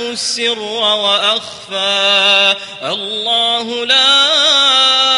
السر وأخفى. الله لا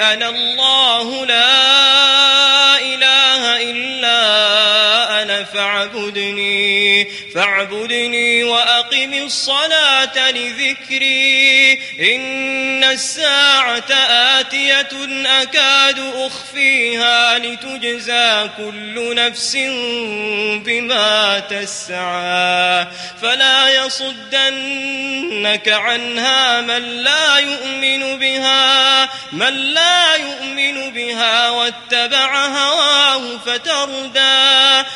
أنا الله لا إله إلا أنا فاعبدني فاعبدني وأقم الصلاة لذكري. إن الساعة آتية أكاد أخفيها لتجزى كل نفس بما تسعى. فلا يصدنك عنها من لا يؤمن بها من لا يؤمن بها واتبع هواه فتردى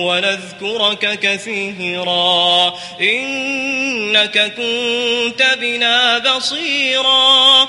ونذكرك كثيرا. إنك كنت بنا بصيرا.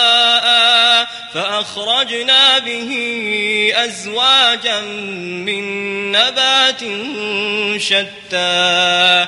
فأخرجنا به أزواجا من نبات شتى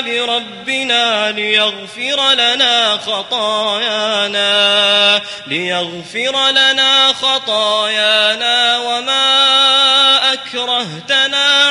بربنا ليغفر لنا خطايانا ليغفر لنا خطايانا وما أكرهتنا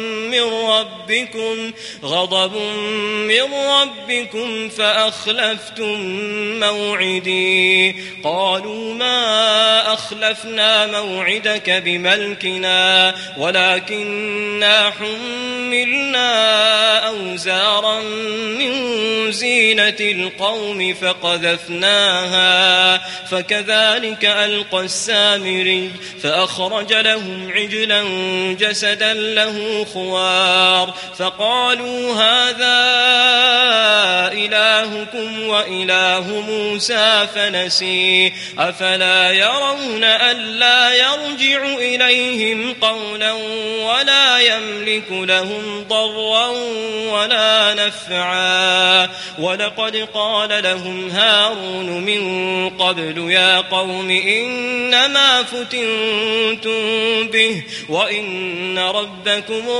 من ربكم غضب من ربكم فأخلفتم موعدي. قالوا ما أخلفنا موعدك بملكنا ولكننا حملنا أوزارا من زينة القوم فقذفناها فكذلك ألقى السامري فأخرج لهم عجلا جسدا له خوار فقالوا هذا إلهكم وإله موسى فنسي أفلا يرون ألا يرجع إليهم قولا ولا يملك لهم ضرا ولا نفعا ولقد قال لهم هارون من قبل يا قوم إنما فتنتم به وإن ربكم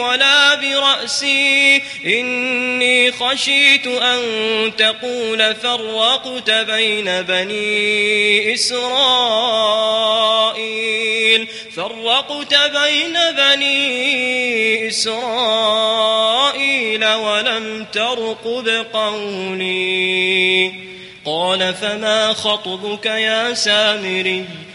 ولا برأسي. إني خشيت أن تقول فرقت بين بني إسرائيل. فرقت بين بني إسرائيل ولم ترقب قولي. قال فما خطبك يا سامري؟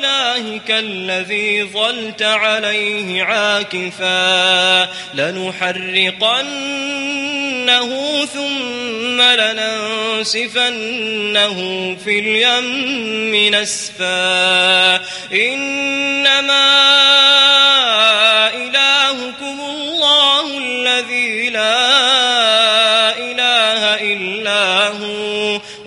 إلهك الذي ظلت عليه عاكفا لنحرقنه ثم لننسفنه في اليم نسفا إنما إلهكم الله الذي لا إله إلا هو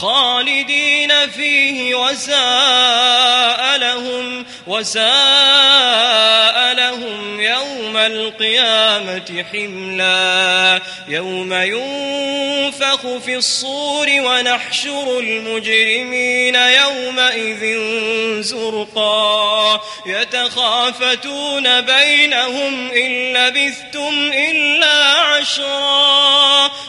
خالدين فيه وساء لهم وساء لهم يوم القيامة حملا. يوم ينفخ في الصور ونحشر المجرمين يومئذ زرقا. يتخافتون بينهم إن لبثتم إلا عشرا.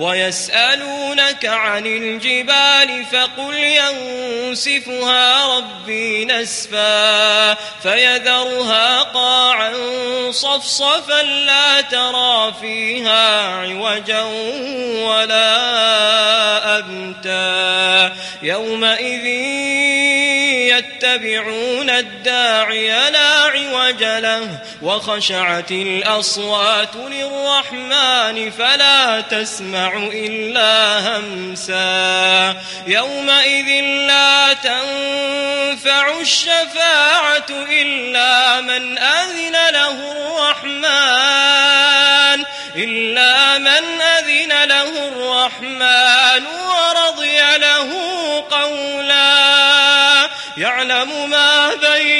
ويسألونك عن الجبال فقل ينسفها ربي نسفا فيذرها قاعا صفصفا لا ترى فيها عوجا ولا أبتا يومئذ يتبعون الداعي لا عوج له وخشعت الأصوات للرحمن فلا تسمع إلا همسا. يومئذ لا تنفع الشفاعة إلا من أذن له الرحمن. إلا من أذن له الرحمن ورضي له قولا. يعلم ما بين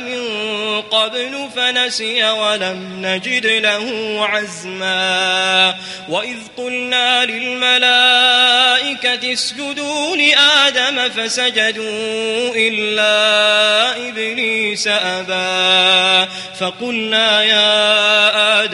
من قبل فنسي ولم نجد له عزما. وإذ قلنا للملائكة اسجدوا لآدم فسجدوا إلا إبليس أبى. فقلنا يا آدم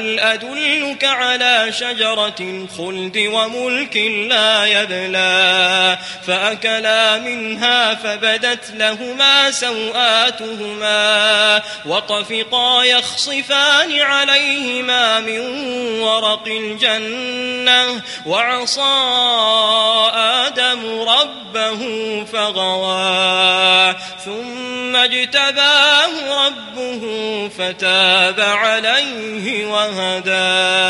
هل أدلك على شجرة الخلد وملك لا يبلى فأكلا منها فبدت لهما سوآتهما وطفقا يخصفان عليهما من ورق الجنة وعصى آدم ربه فغوى ثم اجتباه ربه فتاب عليه وهدى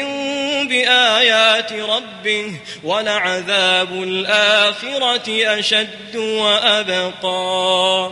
بآيات ربه ولعذاب الآخرة أشد وأبقى.